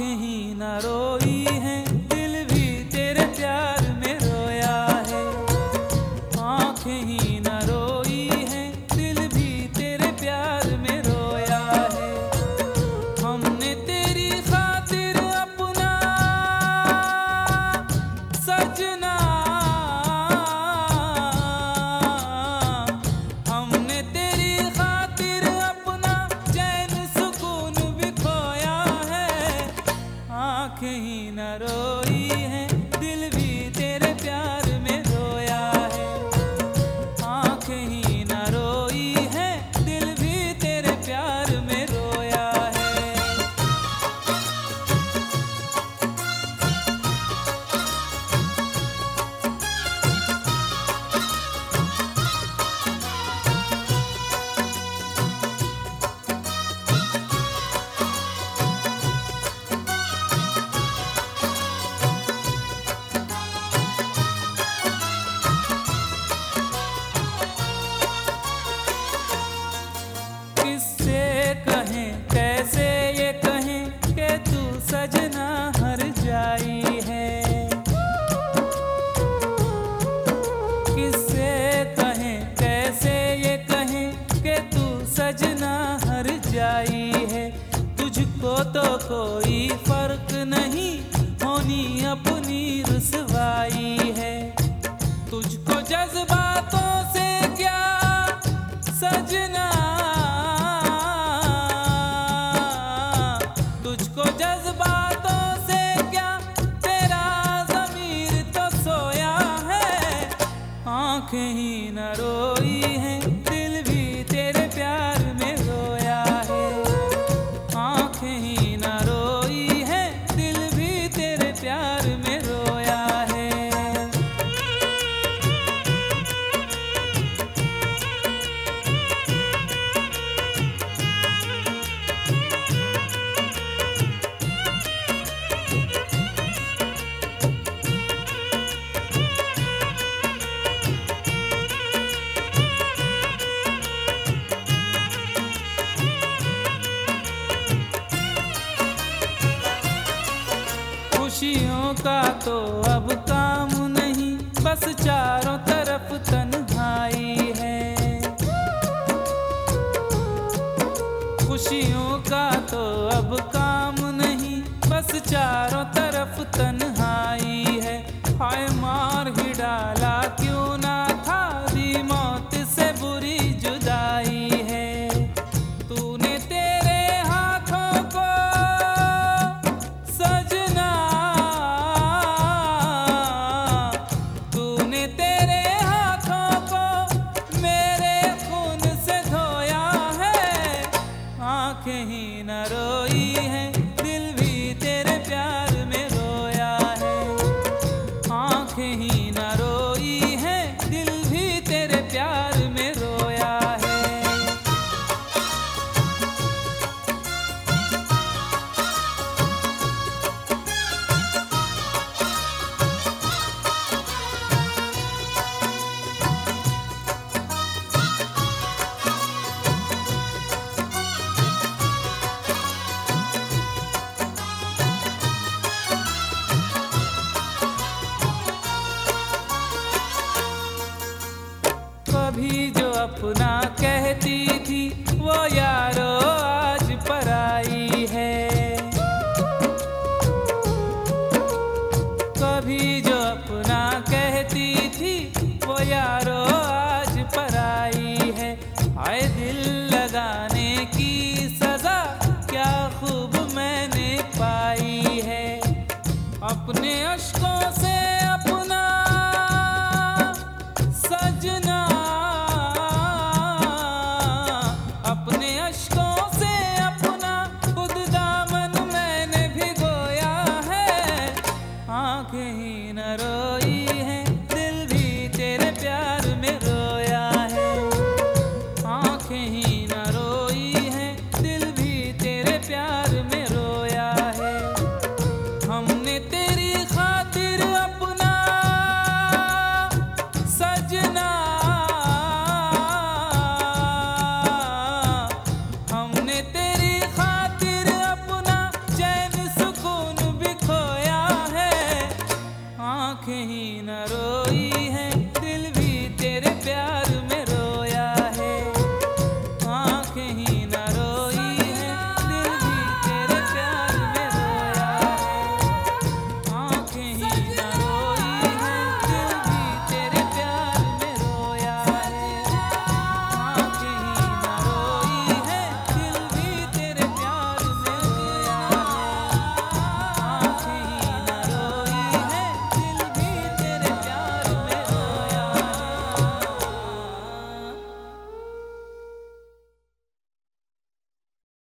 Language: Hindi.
आँखें ही न रोई हैं। तो आँखें ही न रो खुशियों का तो अब काम नहीं, बस चारों तरफ़ तन्हाई है। खुशियों का तो अब काम नहीं, बस चारों तरफ़ तन्हाई है। हाय मार ही डाला क्यों for now.